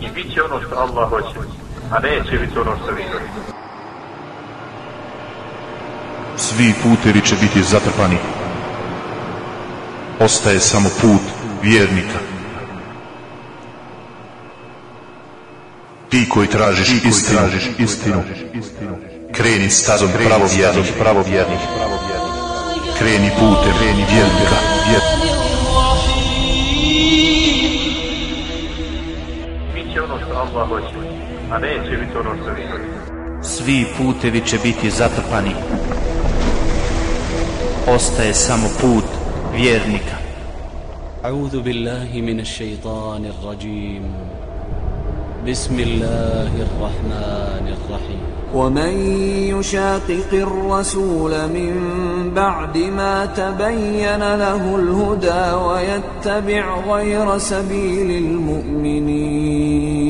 I bit će ono što Allah hoće, a neće biti ono što vi hoćete. Svi putevi će biti zatrpani. Ostaje samo put vjernika. Ti koji tražiš, Ti koji istinu, tražiš istinu, kreni stazom pravovjernih, pravovjernih, kreni putem, kreni vjernika, vjernika. Biće ono što Allah hoće, a neće biti ono što vi. Svi putevi će biti zatrpani. Ostaje samo put vjernika. أعوذ بالله من الشيطان الرجيم بسم الله الرحمن الرحيم ومن يشاقق الرسول من بعد ما تبين له الهدى ويتبع غير سبيل المؤمنين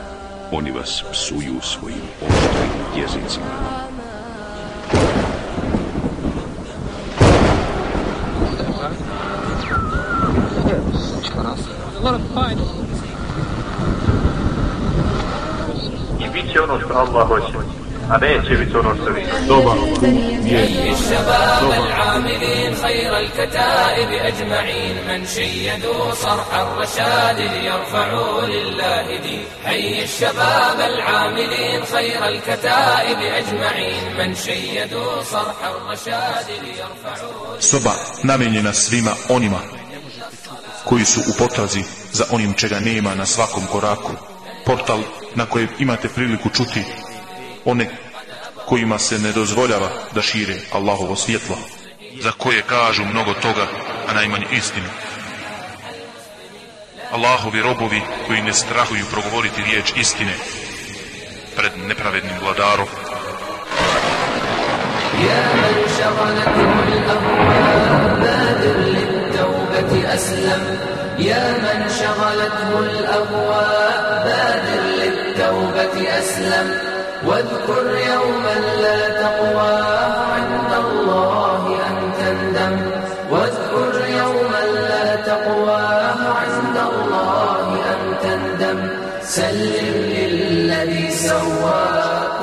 psuju svojim oštrim jezicima. I bit će ono što Allah hoće, a neće biti ono što vi hoćete. Dobar put vjernika. الشباب العاملين خير الكتائب أجمعين من شيدوا صرح الرشاد ليرفعوا لله دين حي الشباب العاملين خير الكتائب أجمعين من شيدوا صرح الرشاد ليرفعوا Soba namenjena svima onima koji su u potrazi za onim čega nema na svakom koraku. Portal na kojem imate priliku čuti one kojima se ne dozvoljava da šire Allahovo svjetlo, za koje kažu mnogo toga, a najmanje istinu. Allahovi robovi koji ne strahuju progovoriti riječ istine pred nepravednim vladarom. يا من شغلته الأهواء بادر للتوبة أسلم يا من شغلته الأهواء بادر للتوبة أسلم واذكر يوما لا تقوى عند الله أن تندم. واذكر يوما لا تقوى عند الله أن تندم. سلم للذي سوى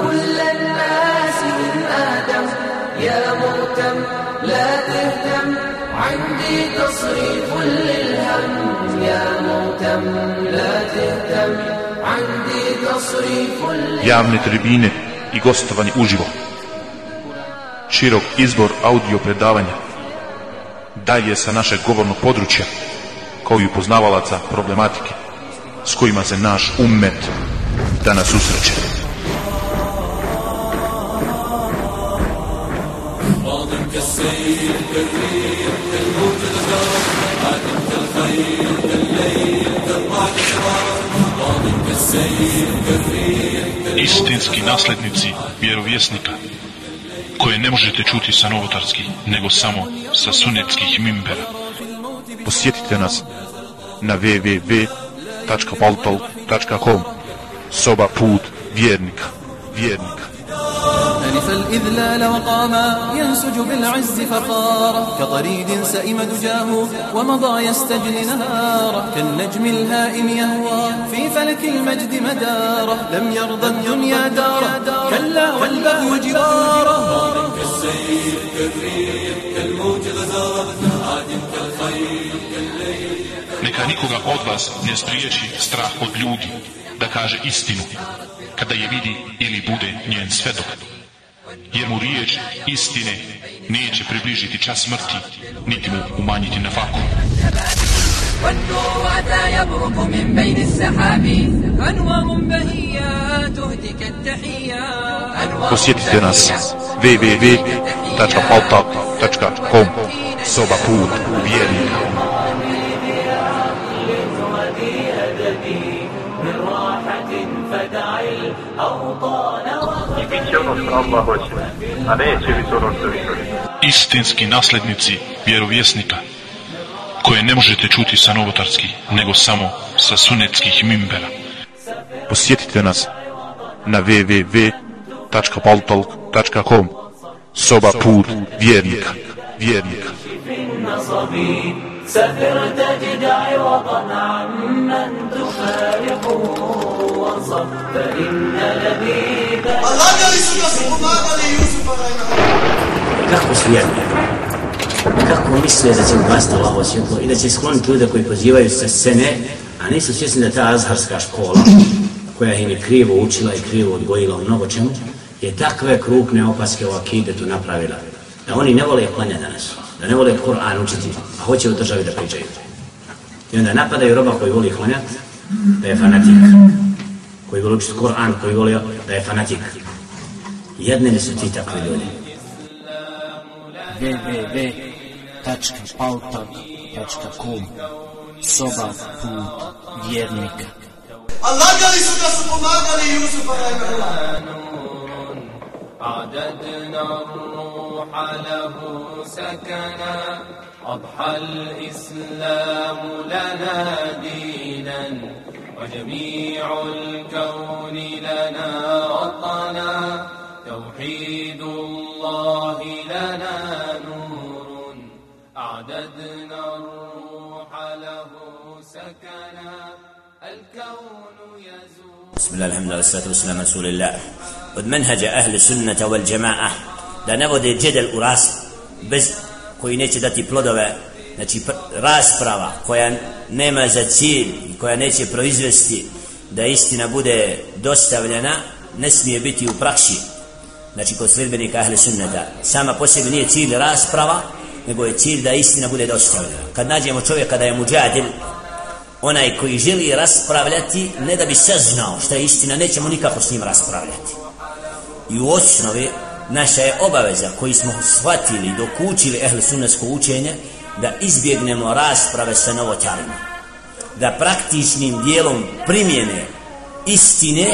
كل الناس من آدم. يا مهتم لا تهتم عندي تصريف للهم. يا مهتم لا تهتم. javne tribine i gostovanje uživo. Širok izbor audio predavanja. Dalje sa našeg govornog područja, kao i upoznavalaca problematike s kojima se naš ummet danas susreće. راض كالسيل كالريح Istinski naslednici vjerovjesnika koje ne možete čuti sa novotarskih, nego samo sa sunetskih mimbera. Posjetite nas na www.paltal.com Soba put vjernika, vjernika. ألف الإذلال وقاما ينسج بالعز فخارا كطريد سئم دجاه ومضى يستجلي نهارا كالنجم الهائم يهوى في فلك المجد مدارا لم يرضى الدنيا دارا كلا والبهو جوارا كالسيل كالريح كالموج غزارة عادم كالخيل كالليل Neka nikoga od vas ne spriječi strah od ljudi, da kaže istinu, kada je vidi ili bude njen svedok. Jer mu riječ istine neće približiti čas smrti, niti mu umanjiti na faku. والنور أتى يبرق من بين السحاب أنوار بهية تهدك التحيات Posjetite nas www.paltak.com Soba put vjernika. I bit će ono što Allah hoće, a neće biti ono što vi hoćete. Istinski naslednici vjerovjesnika koje ne možete čuti sa novotarskih, nego samo sa sunetskih mimbera. Posjetite nas na www.paltalk.com Soba put vjernika. Vjernika. النصب سفر تجد عوضا عمن تفارقه وانصب فإن لبيب Lagali su da su pomagali Jusufa kako su jedni, kako misle da će uglasiti Allahovo svjetlo i da će skloniti ljude koji pozivaju sa scene, a nisu svjesni da ta azharska škola, koja im je krivo učila i krivo odgojila u mnogo čemu, je takve krupne opaske u akidetu napravila. Da oni ne vole klanja danas, da ne vole Kur'an učiti, a hoće u državi da pričaju. I onda napadaju roba koji voli klanjat, da je fanatik. Koji voli učiti Kur'an, koji voli da je fanatik. Jedni li su ti takvi ljudi? www.paltak.com Soba put vjernika A lagali su da su pomagali Jusufa. أعددنا الروح له سكنا أضحى الإسلام لنا دينا وجميع الكون لنا وطنا. توحيد الله لنا نور. أعددنا الروح له سكنا. الكون يزور بسم الله الحمد لله والصلاة والسلام على رسول الله. menhađa ahli sunnata wal jama'a da ne vode džedel u ras bez koji neće dati plodove znači pr- rasprava koja nema za cilj i koja neće proizvesti da istina bude dostavljena ne smije biti u praksi. Znači kod sredbenika ahli sunnata sama po sebi nije cilj rasprava nego je cilj da istina bude dostavljena. Kad nađemo čovjeka da je muđadil onaj koji želi raspravljati ne da bi saznao šta je istina nećemo nikako s njim raspravljati. I u osnovi naša je obaveza koji smo shvatili i dokučili ehl sunnesko učenje da izbjegnemo rasprave sa novotarima da praktičnim dijelom primjene istine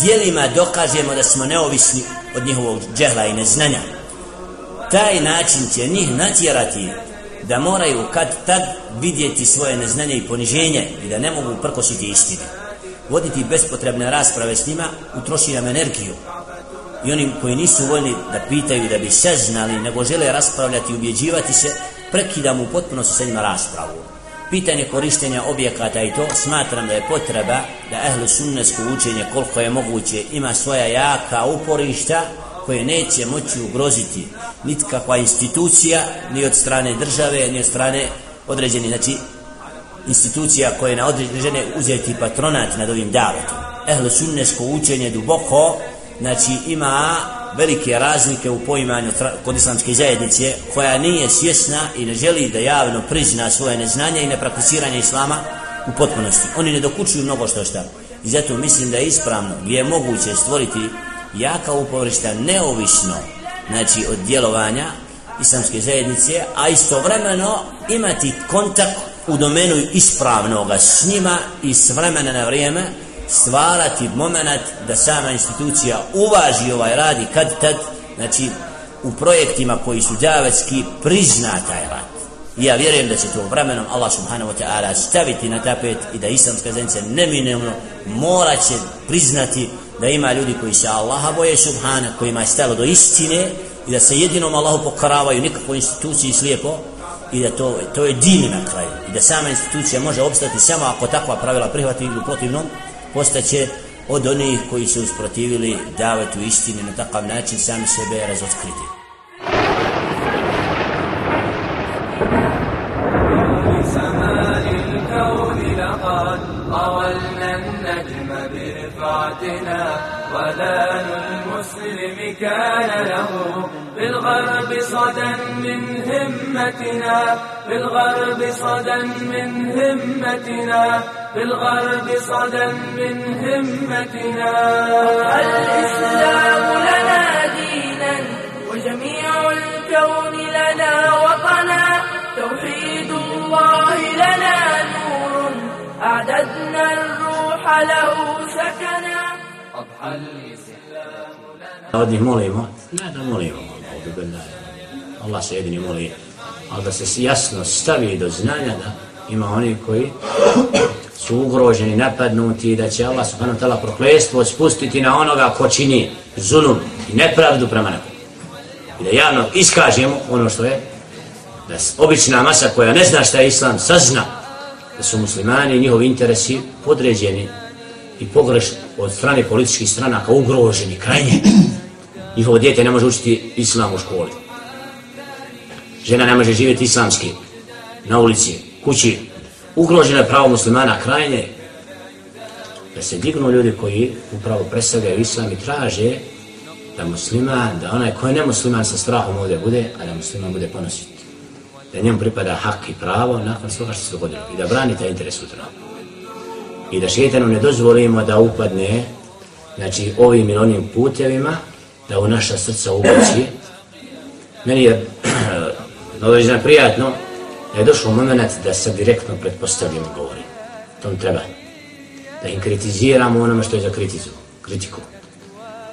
dijelima dokažemo da smo neovisni od njihovog džehla i neznanja. Taj način će njih natjerati da moraju kad tad vidjeti svoje neznanje i poniženje i da ne mogu prkositi istine voditi bespotrebne rasprave s njima utroši nam energiju i onim koji nisu voljni da pitaju da bi saznali nego žele raspravljati i ubjeđivati se prekidamo u potpunosti sa njima raspravu. Pitanje korištenja objekata i to smatram da je potreba da ehlu sunnesko učenje koliko je moguće ima svoja jaka uporišta koje neće moći ugroziti nitkakva institucija ni od strane države ni od strane određeni znači institucija koje na određene uzeti patronat nad ovim davetom ehlu sunnesko učenje duboko znači ima velike razlike u poimanju kod islamske zajednice koja nije svjesna i ne želi da javno prizna svoje neznanje i neprakticiranje islama u potpunosti. Oni ne dokučuju mnogo što šta. I zato mislim da je ispravno gdje je moguće stvoriti jaka uporišta neovisno znači od djelovanja islamske zajednice, a istovremeno imati kontakt u domenu ispravnoga s njima i s vremena na vrijeme stvarati moment da sama institucija uvaži ovaj rad i kad tad, znači u projektima koji su djavetski prizna taj rad. I ja vjerujem da će to vremenom Allah subhanahu wa ta'ala staviti na tapet i da islamska zajednica neminemno mora će priznati da ima ljudi koji se Allaha boje subhana, kojima je stalo do istine i da se jedinom Allahu pokoravaju nikakvoj instituciji slijepo i da to, to je din na kraju i da sama institucija može obstati samo ako takva pravila prihvati ili u protivnom postaće od onih koji su usprotivili davetu istini na takav način sami sebe razotkriti. ولا للمسلم كان له بالغرب صدى من همتنا بالغرب صدى من همتنا بالغرب صدى من همتنا. الإسلام لنا دينا وجميع الكون لنا وطنا توحيد الله لنا نور أعددنا الروح له سكنا. أضحى الإسلام لنا. Njih molimo, ne da molimo, Allah se jedini moli, ali da se jasno stavi do znanja da ima oni koji su ugroženi, napadnuti i da će Allah subhanahu ta'ala proklestvo spustiti na onoga ko čini zulum i nepravdu prema nekom. I da javno iskažemo ono što je da obična masa koja ne zna šta je islam sazna da su muslimani i njihovi interesi podređeni i pogrešni od strane političkih stranaka ugroženi krajnje. Njihovo djete ne može učiti islam u školi. Žena ne može živjeti islamski na ulici, kući. Ugroženo je pravo muslimana krajnje da se dignu ljudi koji upravo predstavljaju islam i traže da musliman, da onaj ko je nemusliman sa strahom ovdje bude, a da musliman bude ponosit. Da njemu pripada hak i pravo nakon svoga što se dogodilo i da brani taj interes sutra. I da šetanu ne dozvolimo da upadne znači ovim ili onim putevima da u naša srca ubaci. Meni je određeno prijatno da je došlo moment da se direktno pretpostavljamo govori. To mi treba. Da im kritiziramo onome što je za kritizu, kritiku.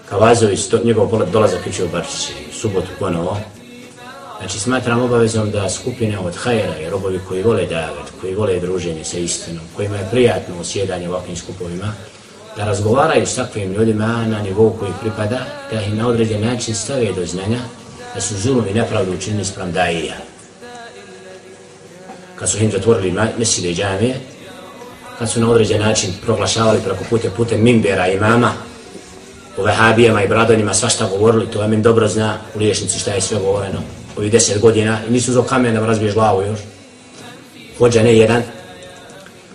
Kavazović, to, njegov dolazak uče u Barčići, subotu ponovo. Znači smatram obavezom da skupine od hajera i robovi koji vole davet, koji vole druženje sa istinom, kojima je prijatno osjedanje ovakvim skupovima, da razgovaraju s takvim ljudima na nivou koji pripada, da ih na određen način stave do znanja, da su zulum i nepravdu učinili sprem daija. Kad su im zatvorili mesile i džamije, kad su na određen način proglašavali preko pute pute mimbera i mama, o vehabijama i bradanima svašta govorili, to vam dobro zna u liješnici šta je sve govoreno ovih deset godina i nisu zo kamen da razbiješ glavu još. Hođa ne jedan.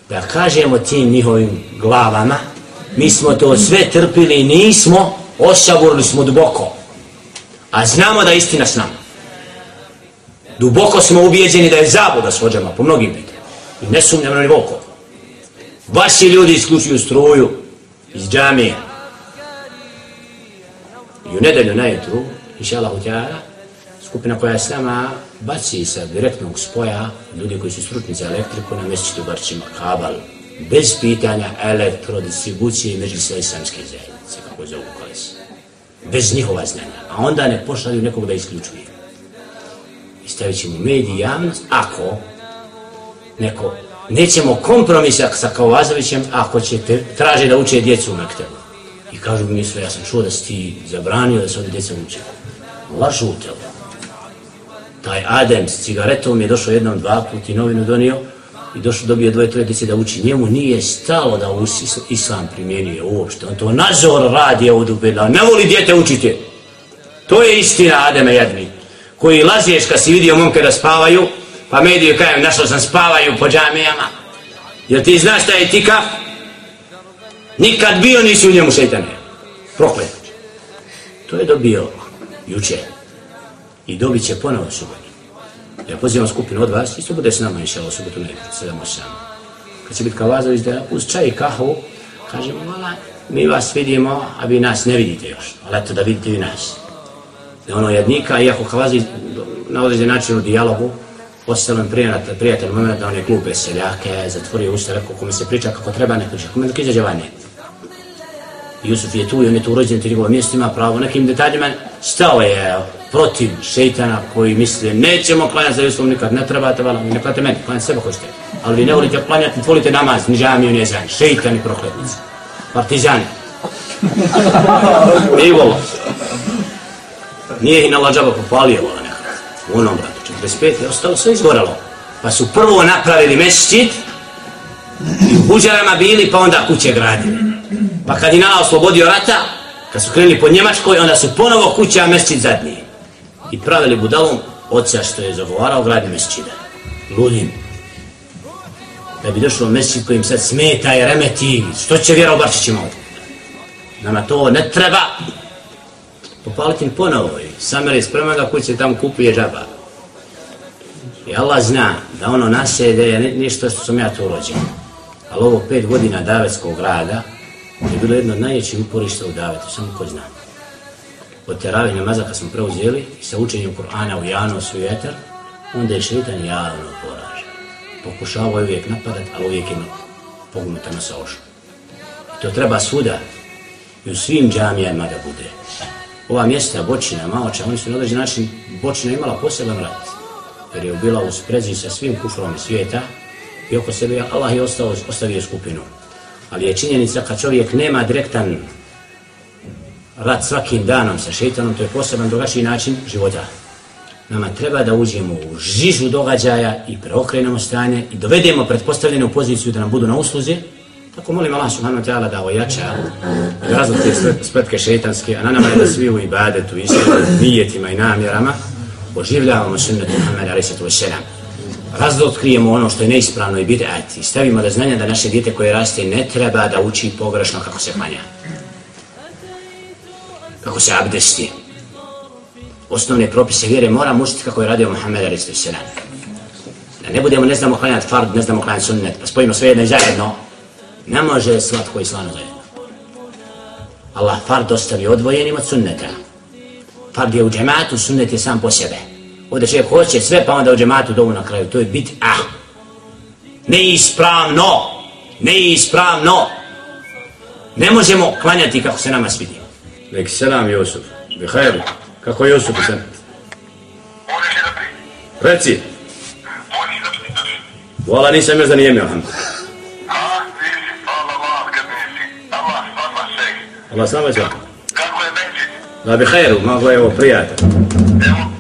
Da kažemo tim njihovim glavama, mi smo to sve trpili i nismo, osavorili smo duboko. A znamo da je istina s nama. Duboko smo ubijeđeni da je zabuda s vođama, po mnogim pitanjima. I ne sumnjamo na nivoko. Vaši ljudi isključuju struju iz džamije. I u nedelju najutru, inša Allah skupina koja je s nama baci sa direktnog spoja ljudi koji su stručni za elektriku na mjesečitu Barčima kabal bez pitanja elektrodistribucije među sve islamske zajednice, kako zovu koles. Bez njihova znanja. A onda ne pošalju nekog da isključuje. I stavit ćemo mediji javnost ako neko nećemo kompromisa sa Kovazovićem, ako će te, traže da uče djecu u Mektebu. I kažu mi sve, ja sam čuo da si ti zabranio da se ovdje djeca uče. Lažu te taj Adem s cigaretom je došao jednom dva put i novinu donio i došao dobio dvoje troje djece da uči. Njemu nije stalo da us islam primjenjuje uopšte. On to nazor radi ovdje dubedla. Ne voli djete učiti. To je istina Ademe jedni. Koji laziješ kad si vidio momke da spavaju, pa mediju kajem našao sam spavaju po džamijama. Jer ti znaš šta je tikaf? Nikad bio nisi u njemu šeitane. Proklet. To je dobio juče i dobit će ponovo subot. Ja pozivam skupinu od vas, isto bude s nama inša Allah subotu neđu, sedam osam. Kad će biti kavazović da uz čaj i kahu, kažemo, vala, mi vas vidimo, a vi nas ne vidite još, ali eto da vidite vi nas. Da ono jednika, iako kavazović na određen način u dijalogu, postavljam prijatelj, prijatelj moment da on je glupe seljake, zatvorio usta, rekao kome se priča kako treba, ne priča, kome da izađe vanje. Jusuf je tu i on je tu urođen, ti njegove mjesto ima pravo nekim detaljima, stao je protiv šeitana koji misle nećemo klanjati za Jusufom nikad, ne trebate vala, ne klanjate meni, klanjate sebe hoćete. Ali vi ne volite klanjati, ne volite namaz, ni žami, ni zan, šeitani prokletnici, partizani. I volo. Nije ih na lađaba popalio, vola nekada. U onom bratu, 45. je ostalo sve izgoralo. Pa su prvo napravili mesčit, i u buđarama bili, pa onda kuće gradili. Pa kad je Nala oslobodio rata, kad su krenuli po Njemačkoj, onda su ponovo kuća mesčid zadnije. i pravili budalom oca što je zagovarao gradnje mesčida. Ludim. Da bi došlo mesčid kojim sad smeta i remeti, što će vjera u Barčićima ovdje? Nama to ne treba. Popaliti ponovo i samere sprema ga kuće tamo kupuje džaba. I Allah zna da ono nasede je ništa što sam ja tu urođen. Ali ovo pet godina davetskog rada je bilo jedno od najvećih uporišta u davetu, samo ko zna. Od terave namaza kad smo preuzeli i sa učenjem Kur'ana u javnost u vjetar, onda je šeitan javno poražen. Pokušavao je uvijek napadat, ali uvijek je pognuta na saošu. I to treba svuda i u svim džamijama da bude. Ova mjesta, Bočina, Maoča, oni su na određen način, Bočina imala poseban rat, jer je bila u sprezi sa svim kufrom svijeta i oko sebe Allah je ostao, ostavio skupinu. Ali je činjenica kad čovjek nema direktan rad svakim danom sa šeitanom, to je poseban drugačiji način života. Nama treba da uđemo u žižu događaja i preokrenemo stanje i dovedemo pretpostavljene u poziciju da nam budu na usluzi. Tako molim Allah subhanahu wa ta'ala da ojača razlog razlike spletke šeitanske, a na nama je da svi u ibadetu, istinom, nijetima i namjerama oživljavamo sunnetu Muhammeda a.s. Razotkrijemo ono što je neispravno i bid'at i stavimo da znanja da naše dijete koje raste ne treba da uči pogrešno kako se klanja. Kako se abdesti. Osnovne propise vjere mora učiti kako je radio Muhammed a.s. Da ne budemo ne znamo klanjati fard, ne znamo klanjati sunnet, pa spojimo sve jedno i zajedno. Ne može slatko i slano zajedno. Allah fard ostavi odvojenim od sunneta. Fard je u džematu, sunnet je sam po sebe. Ovdje čovjek hoće sve, pa onda u džematu dovu na kraju. To je bit ah. Neispravno. Neispravno. Ne možemo klanjati kako se nama svidi. Nek selam Josuf. Bihajru. Kako Josuf sam? Reci. Vala nisam još da nije imao hamd. Allah s nama je svaka. Kako je Benji? Da bi hajru, malo je ovo prijatelj. Evo,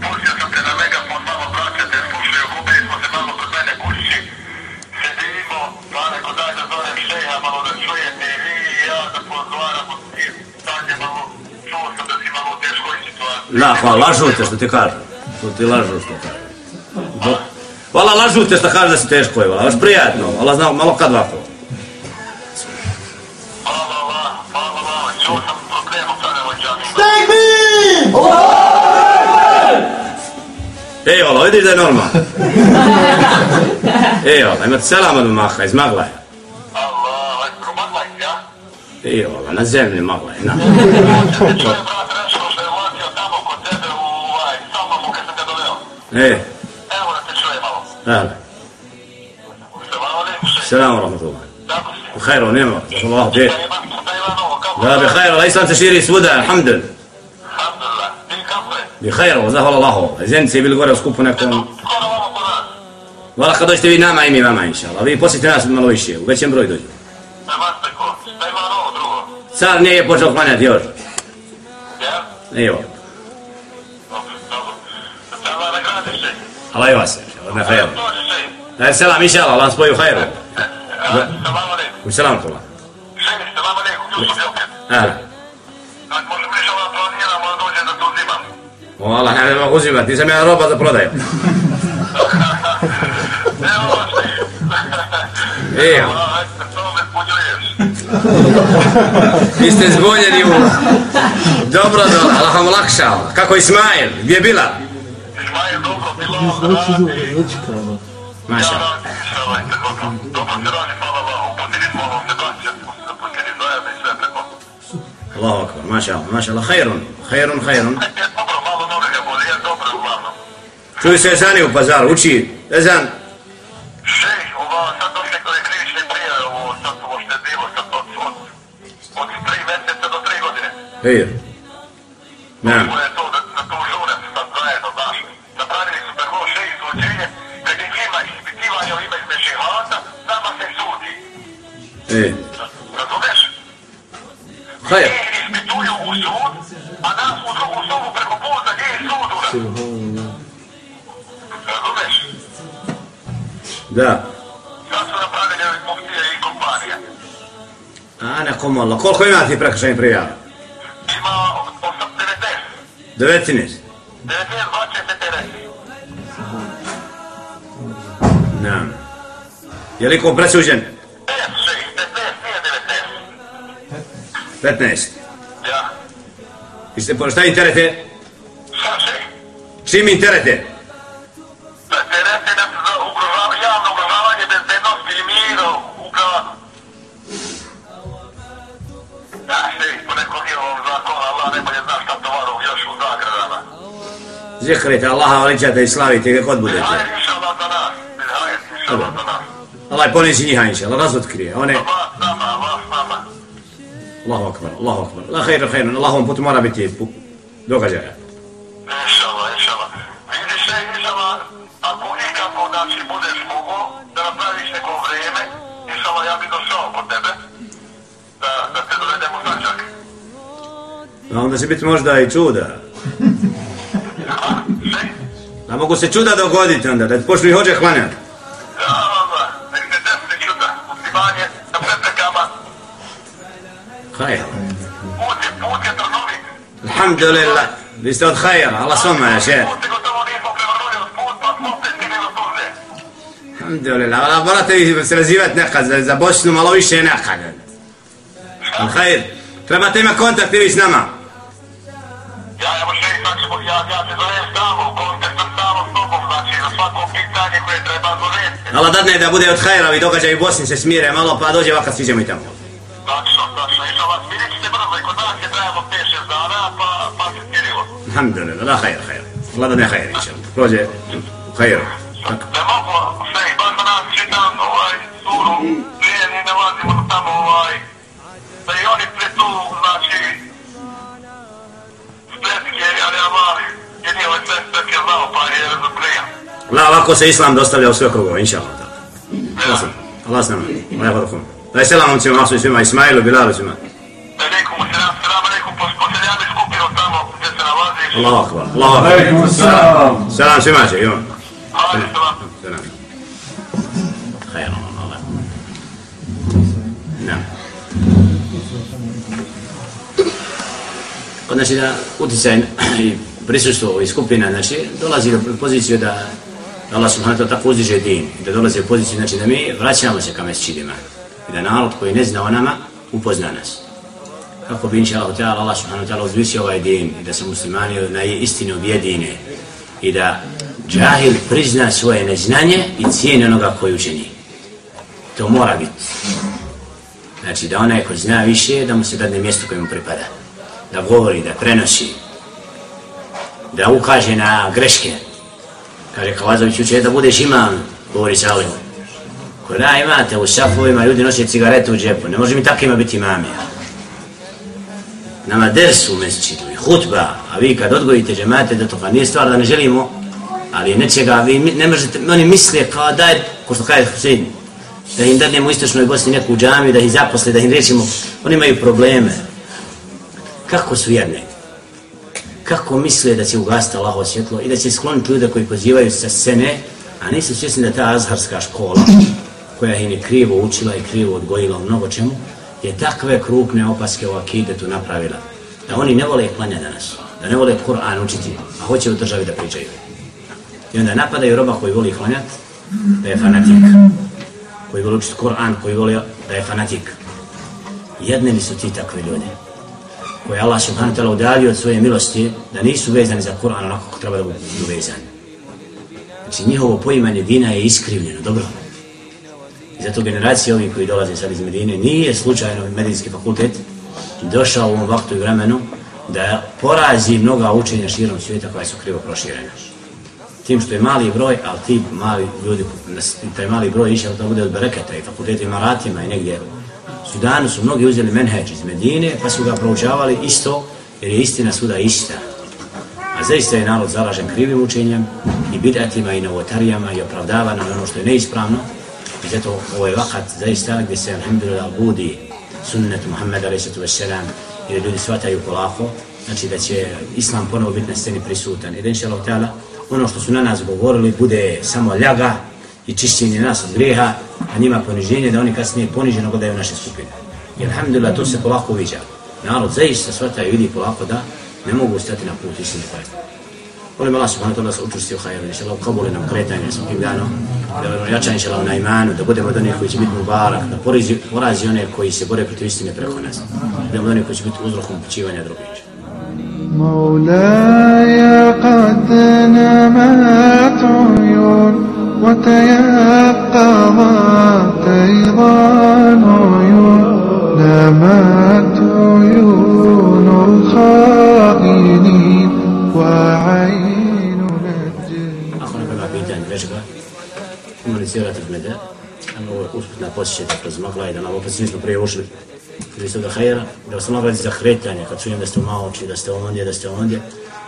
Pa neko daj da zovem šeha, malo da čujete i vi i ja da pozvaramo i stanje malo, čuo sam da si malo u teškoj situaciji. Da, hvala, lažu te što ti kažu. Što ti lažu što kažu. Hvala, lažu te što kažu da si teško je, hvala, baš prijatno, hvala, znam, malo kad vako. Ej, vala, vidiš da je normalno? Ej, vala, imate selam od maha iz Maglaja. Ej, vala, na zemlji Maglaja, na. Ej. Evo da te čuje malo. Evo. Selam rahmatullah. Bihajro, nema. Allah, gdje? Da, bihajro, da islam se širi svuda, alhamdulillah. Bihajro, zahvala Allahu. Zenice je bili Vala kad dođete vi nama i mi vama, inša Allah. Vi posjetite nas malo više, u većem broju dođu. Car nije počeo klanjati još. Evo. Allah i vas, na hajru. Daj selam, inša Allah, Allah spoju hajru. U selam tula. Ahla. Vala, ne mogu uzimati, nisam ja roba za prodaju. Evo. Vi ste zvoljeni u... Dobro, dobro, Allah vam lakšao. Kako Ismail, gdje je bila? Ismail, dobro, bilo... Maša. Allahu akbar, maša Allah, maša Allah, hajrun, hajrun, hajrun. Čuj se ezani u pazaru, uči, ezan. Ej, ne. Ovo je to, da, da to žurem sad zajedno, znaš. Napravili su prvo šej suđenje, među njima ispitivanje u ime izme žihata, nama se sudi. Ej. Razumeš? Hajde. Njih ispituju u sud, a nas u drugu sobu preko puta gdje je sud Da. Sad su napravili muftije i kompanije. A, ne komolla. Koliko ima ti prekršajnih prijava? 19. 19? 19, 20, 40. Ne. Je li ko presuđen? 15, 15, nije 19. 15? Jeste, po- šta interete? Čim interete? Terete Zikrite Allaha, veličate i slavite gdje god budete. Inša Allah. Allah ponizi njiha, inša Allah, razotkrije. One... Allahu akbar, Allahu akbar. La khairu khairun, Allahovom putu mora biti događaja. Inša Allah, inša Allah. Vidiš se, inša Allah, ako ikako znači budeš mogo da napraviš neko vrijeme, inša Allah, ja bi došao kod tebe, da, da te dovedemo značak. A onda će biti možda i čuda. A mogu se čuda dogoditi onda, da ti počnu i hođe hlanjati. Ja, Allah, nek se desne čuda, muslimanje, na preprekama, Hajr. put je, put je trnovit. Alhamdulillah. Vi ste od hajra, Allah s vama, še. Alhamdulillah, ali morate vi se razivati nekad, za, za Bosnu malo više nekad. Al hajr. Trebate imati kontakt i vi s nama. Ja, evo še znači, ja, ja te zovem tamo, u kontaktu tamo Allah dadne da bude od hajra, vi događaj u Bosni se smire malo, pa dođe ovakav sviđamo i tamo. Tačno, tačno, inša Allah, smirit ćete brzo i kod nas je trajalo 5-6 dana, pa, pa se smirilo. Alhamdulillah, la hajr, hajr. Allah dadne hajr, inša Allah. Prođe u hajru. Ne mogu, sve, baš da nas čitam, ovaj, suru, prije ni ne lazimo tamo, ovaj, La, ovako se Islam dostavlja u sve krugove, inša Allah. Allah sam, Allah s nama, Allah je hodokom. Daj selam momcima, Masu i svima, Ismailu, Bilalu svima. Alaikum selam, selam alaikum, poseljani skupinu tamo gdje se nalaziš. Allahu akbar, Allahu akbar. Alaikum selam. Selam svima će, imam. Hajde, selam. Selam. Hajr, Allah. Na. Kod znači da utjecaj i prisustvo ovih skupina, znači, dolazi do poziciju da da Allah subhanahu wa ta'ala tako uzdiže din, i da dolaze u poziciju, znači da mi vraćamo se ka mesčidima i da narod koji ne zna o nama upozna nas. Kako bi inša Allah, ta'ala, Allah subhanahu wa ta'ala uzvisio ovaj din i da se muslimani na istinu objedine i da džahil prizna svoje neznanje i cijeni onoga koji učini. To mora biti. Znači da onaj ko zna više, da mu se dadne mjesto koje mu pripada. Da govori, da prenosi, da ukaže na greške. Kaže Kavazović uče da budeš imam, govori Salim. Ko da imate u safovima, ljudi nose cigaretu u džepu, ne može mi takvima biti imamija. Nama dersu u mesčidu i hutba, a vi kad odgojite džemate da to pa nije stvar da ne želimo, ali nečega vi ne možete, oni misle kao daj, ko što kaže Husein, da im dadnemo u istočnoj Bosni neku džamiju, da ih zaposle, da im rečimo, oni imaju probleme. Kako su jedne? Kako misle da će ugasiti Allahovo svjetlo i da će skloniti ljude koji pozivaju sa scene, a nisu svjesni da ta azharska škola, koja je je krivo učila i krivo odgojila u mnogo čemu, je takve krupne opaske u akidetu napravila. Da oni ne vole klanja danas, da ne vole Kur'an učiti, a hoće u državi da pričaju. I onda napadaju roba koji voli klanjat, da je fanatik. Koji voli učiti Kur'an, koji voli da je fanatik. Jedne li su ti takvi ljudi? Koje Allah subhanahu ta'ala udalio od svoje milosti, da nisu vezani za Kur'an onako kako treba da budu vezani. Znači njihovo poimanje dina je iskrivljeno, dobro. I zato generacije ovih koji dolaze sad iz Medine nije slučajno medicinski fakultet došao u ovom vaktu i vremenu da porazi mnoga učenja širom svijeta koja su krivo proširena. Tim što je mali broj, ali ti mali ljudi, taj mali broj išao da bude od bereketa i fakulteti Maratima i negdje Sudanu su mnogi uzeli menheđ iz Medine pa su ga proučavali isto jer je istina svuda ista. A zaista je narod zaražen krivim učenjem i bidatima i novotarijama i opravdavano ono što je neispravno. I zato ovo je vakat zaista gdje se alhamdulillah budi sunnet Muhammeda a.s. i da ljudi shvataju polako, znači da će Islam ponovo biti na sceni prisutan. I da inša ono što su na nas govorili bude samo ljaga i čišćenje nas od grijeha, a njima poniženje da oni kasnije poniženo gledaju naše skupine. I alhamdulillah to se polako uviđa. Narod zaista shvata i vidi polako da ne mogu stati na put istine koje. Molim Allah subhanahu wa ta'ala da se učusti u hajru, da će Allah kabuli nam kretanje svakim danom, da budemo jačani će Allah na imanu, da budemo od onih koji će biti mubarak, da porazi, porazi one koji se bore protiv istine preko nas, da budemo od onih koji će biti uzrokom počivanja drugih. مولاي قد نمت عيون وتيقظت أيضا عيون نمت عيون الخائنين وعين نجم أخونا كما بيتان بيشكا komunicirati glede, ono je usputna posjećati kroz magla i da nam opet svi smo prije ušli ili su da hajera, da vas nagradi za hretanje, kad čujem da ste u maoči, da ste ondje, da ste ondje,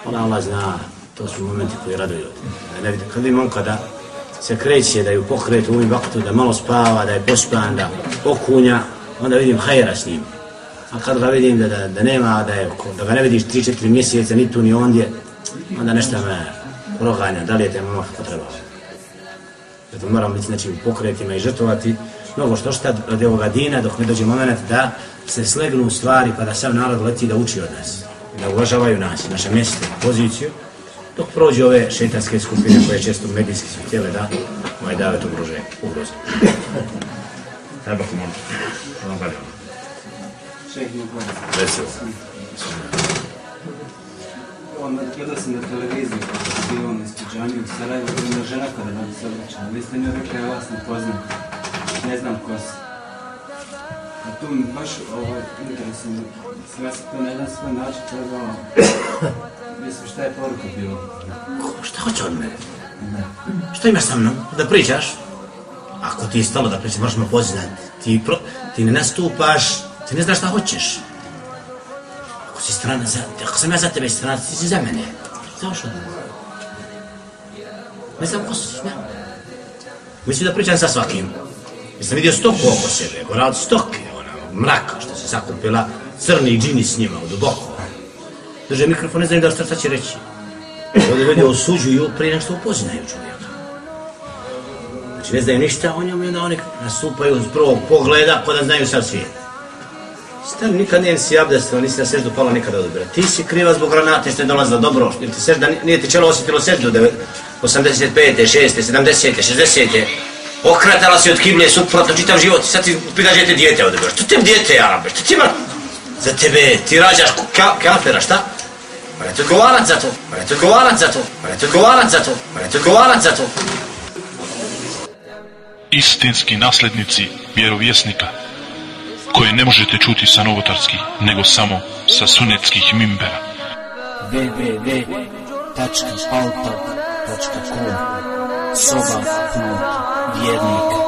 ona Allah zna, to su momenti koji raduju. Da ne vidim, kad vidim on kada se kreće, da je u pokretu, u vaktu, da malo spava, da je pospan, da okunja, onda vidim hajera s njim. A kad ga vidim da, da, da nema, da, je, da ga ne vidiš 3-4 mjeseca, ni tu ni ondje, onda nešto me proganja, da li je te mama kako treba. Zato moram biti znači, u pokretima i žrtovati mnogo što šta od ovoga dina dok ne dođe moment da se slegnu stvari pa da sav narod leti da uči od nas. Da uvažavaju nas, naše mjesto, poziciju dok prođe ove šeitanske skupine koje često medijski su htjele da moje davet ugrože, ugroze. Treba ti molim. Hvala vam. Veselo. Onda gledao sam na televiziji pa kada je bio na ispiđanju u Sarajevo, jedna žena kada nam se obraćala. Vi ste mi rekli, ja vas ne poznam. Ne znam ko ste. A tu mi baš ovaj, da sam, sam sve se to na jedan svoj način trebao, Mislim, šta je poruka bilo? Šta hoće od mene? Šta imaš sa mnom? Da pričaš? Ako ti je stalo da pričaš, moraš me poznat. Ti, pro, ti ne nastupaš, ti ne znaš šta hoćeš. Ako si strana za, ako sam ja za tebe strana, ti si za mene. Zašto? Ne znam ko si, ne. Mislim da pričam sa svakim. Jer sam vidio stoku oko sebe, gora stoke, mraka što se sakupila, crni džini s njima, duboko. Drže mikrofon, ne znaju da šta će reći. Ovdje ljudi osuđuju prije nešto upoznaju čovjeka. Znači ne znaju ništa o njemu i onda oni nastupaju s prvog pogleda pa da znaju sav svijet. Stan nikad nije si abdestila, nisi na seždu pala nikada od. Ti si kriva zbog granate što je dolazila dobro, ili ti sežda, nije ti čelo osjetilo seždu 85. 6. 70. 60. Okratala si od kiblje suprotno čitav život, sad ti prigađete dijete od ubira. Što te dijete, Arabe, što ti ima? Za tebe, ti rađaš ka, kafira, šta? Morate odgovarat za to, morate odgovarat za to, morate odgovarat za to, morate odgovarat za to. Istinski naslednici vjerovjesnika, koje ne možete čuti sa novotarskih, nego samo sa sunetskih mimbera. www.altar.com Soba put vjernika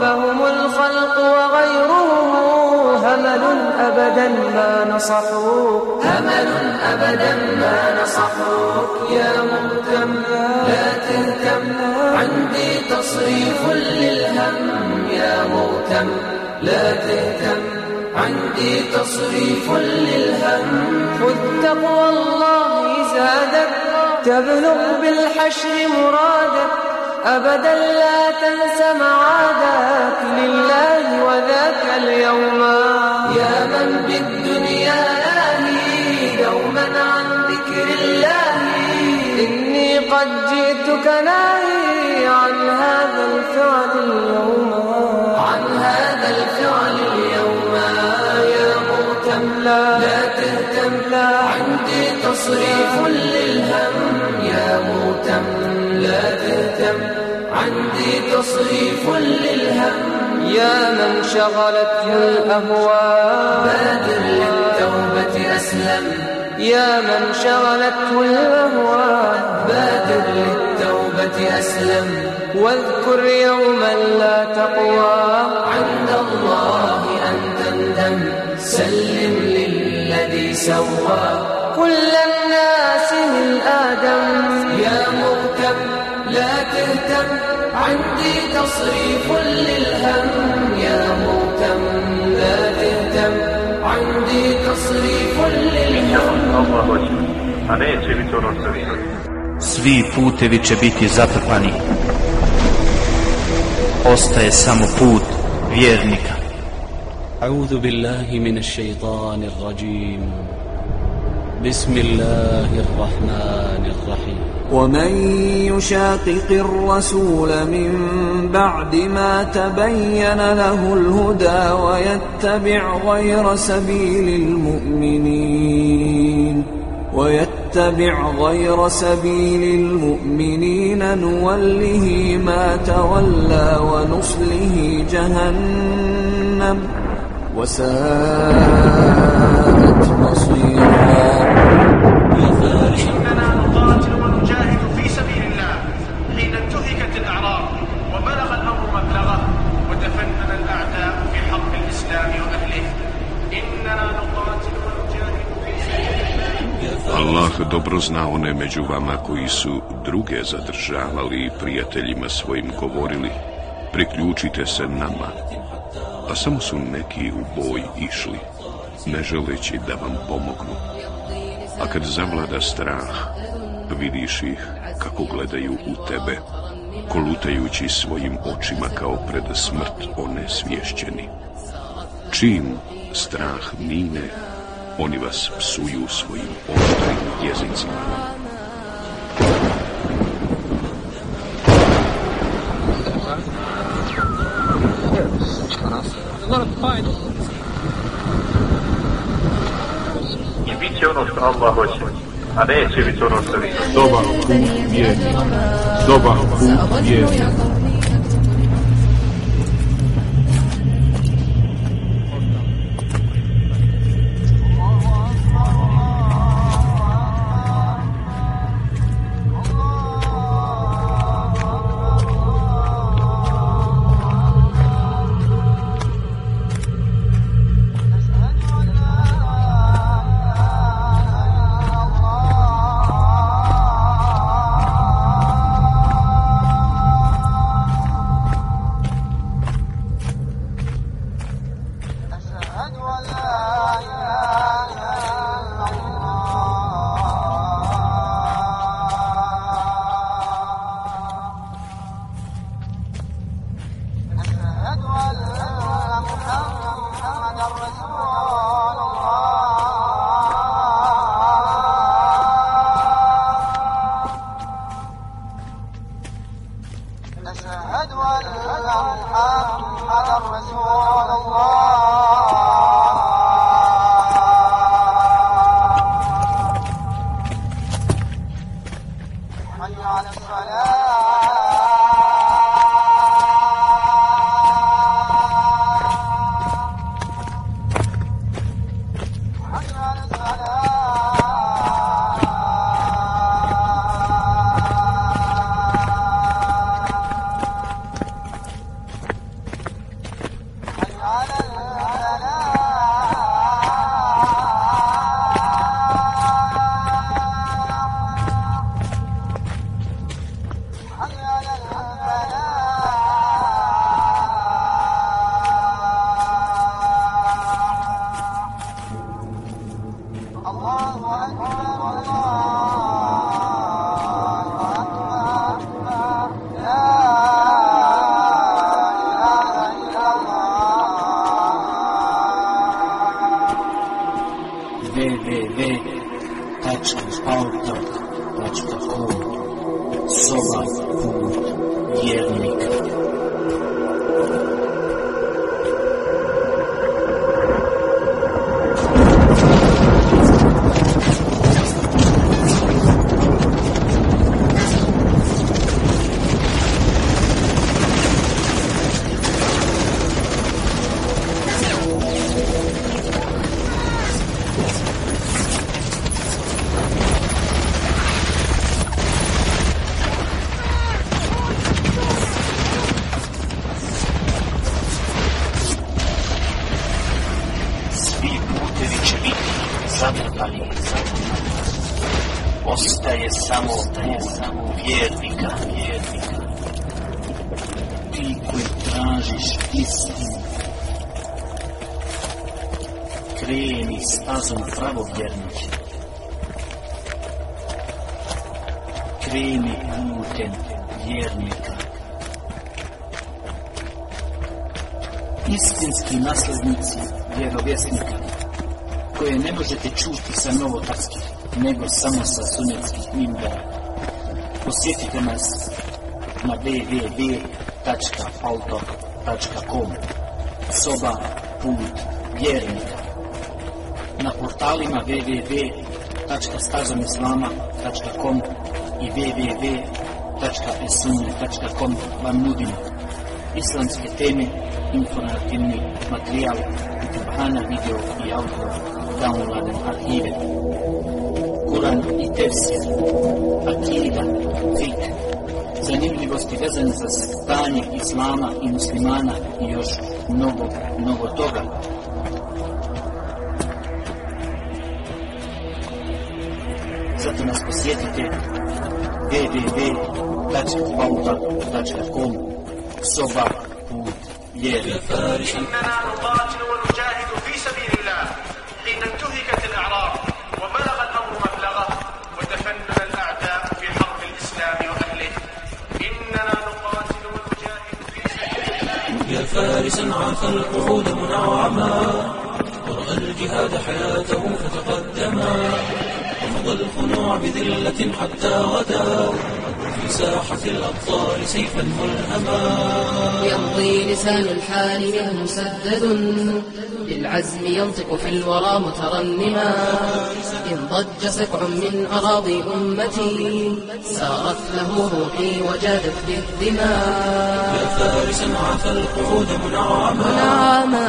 فهم الخلق وغيرهم همل أبدا ما نصحوا همل أبدا ما نصحوا يا مهتم لا تهتم. عندي تصريف للهم. يا مهتم لا تهتم. عندي تصريف للهم. خذ تقوى الله زادك تبلغ بالحشر مرادك أبدا لا تنس معادك لله وذاك اليوم. يا من بالدنيا لاهي دوما عن ذكر الله. إني قد جئتك ناهي عن هذا الفعل اليوم. عن هذا الفعل اليوم. يا مهتم لا, لا تهتم لا عندي تصريف للهم. يا مهتم لا تهتم. عندي تصريف للهم. يا من شغلته الأهواء. بادر للتوبة أسلم. يا من شغلته الأهواء. بادر للتوبة أسلم. واذكر يوما لا تقوى. عند الله أن تندم. سلم سوى كل الناس من آدم يا مهتم لا تهتم عندي تصريف للهم يا مهتم لا تهتم عندي تصريف للهم Allah hoće, a neće biti ono što vi Svi putevi će biti zatrpani. Ostaje samo put vjernika. أعوذ بالله من الشيطان الرجيم. بسم الله الرحمن الرحيم. ومن يشاقق الرسول من بعد ما تبين له الهدى ويتبع غير سبيل المؤمنين ويتبع غير سبيل المؤمنين نوله ما تولى ونصله جهنم. وساءت مصيرا إننا نقاتل ونجاهد في سبيل الله حين انتهكت الأعراض وبلغ الأمر مبلغه وتفنن الأعداء في حق الإسلام وأهله إننا نقاتل ونجاهد في سبيل الله Allah dobro zna one među vama koji su druge zadržavali i prijateljima svojim govorili priključite se nama a samo su neki u boj išli ne želeći da vam pomognu a kad zavlada strah vidiš ih kako gledaju u tebe kolutajući svojim očima kao pred smrt one svješćeni čim strah mine oni vas psuju svojim oštrim jezicima. I bit će ono što Allah hoće, a neće biti ono što vi. Dobar put vjernik. Dobar put vjernik. ولا إله 老 鼠 zatrpani. Ostaje samo put vjernika, vjernika. Ti koji tražiš istinu, kreni stazom pravovjernike. Kreni putem vjernika. Istinski naslednici vjerovjesnika koje ne možete čuti sa novotarskih, nego samo sa sunetskih mimbera. Posjetite nas na www.autor.com Soba put vjernika Na portalima www.stazomislama.com i www.esunje.com vam nudimo islamske teme, informativni materijal, Kur'ana, video i audio, downloaden arhive, Kur'an i tefsir, akida, fik, zanimljivosti vezane za stanje islama i muslimana i još mnogo, mnogo toga. Zato nas posjetite www.pauta.com soba put vjeri. عاف القعود منعما ورأى الجهاد حياته فتقدما ومضى الخنوع بذلة حتى غدا في ساحة الأبطال سيفا ملهما. يمضي لسان الحال مسدد بالعزم ينطق في الورى مترنما. إن ضج سبع من أراضي أمتي سارت له روحي وجادت بالدماء. يا فارسا عاف القعود منعما منعما